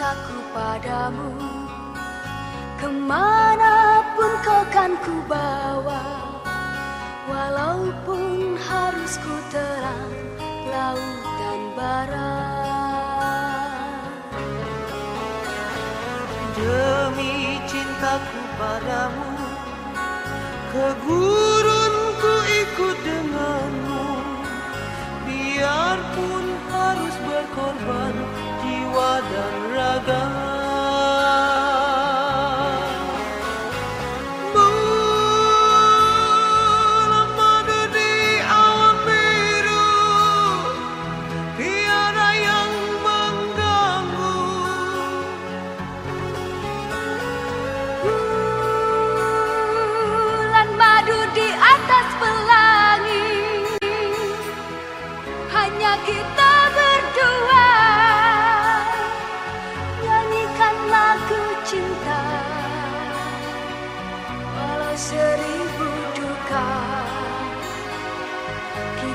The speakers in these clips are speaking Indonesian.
cintaku padamu. Ke mana pun kau kan ku bawa Walaupun harus ku terang laut dan barat Demi cintaku padamu Ke gurun ku ikut denganmu. Biarpun harus berkorban God.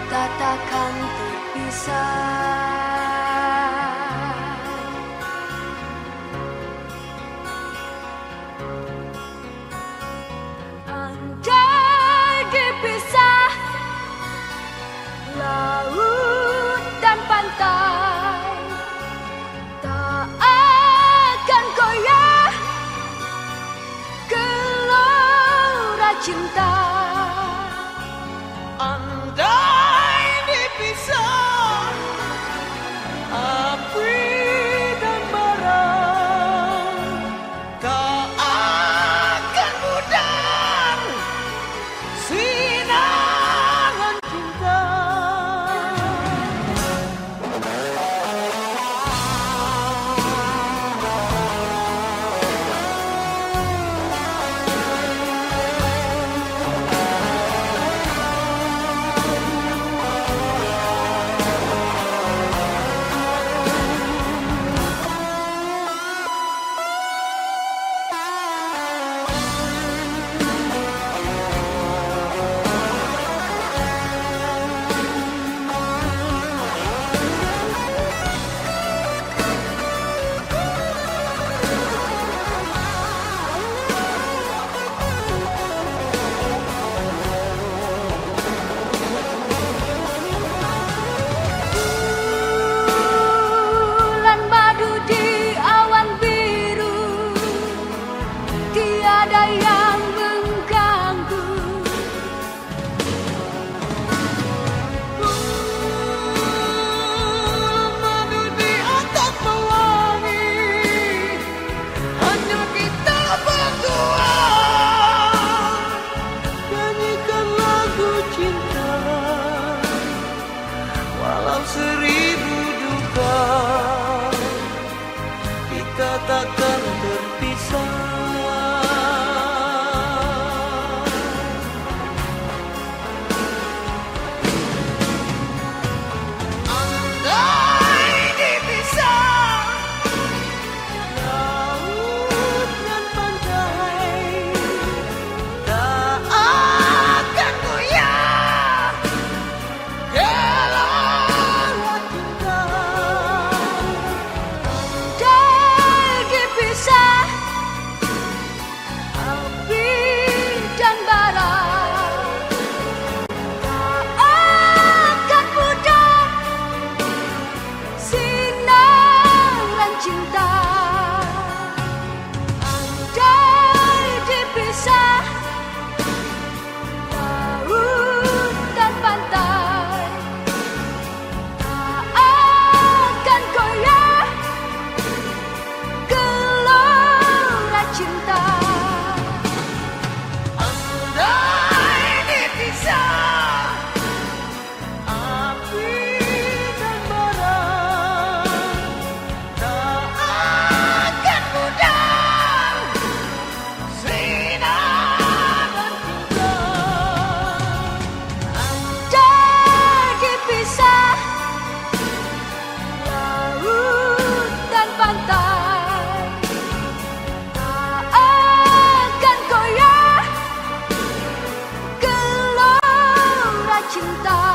Kita takkan terpisah. Andai dipisah Laut dan pantai. Tak akan goyah Gelora cinta takkan terpisah. Tak akan goyah Gelora cinta.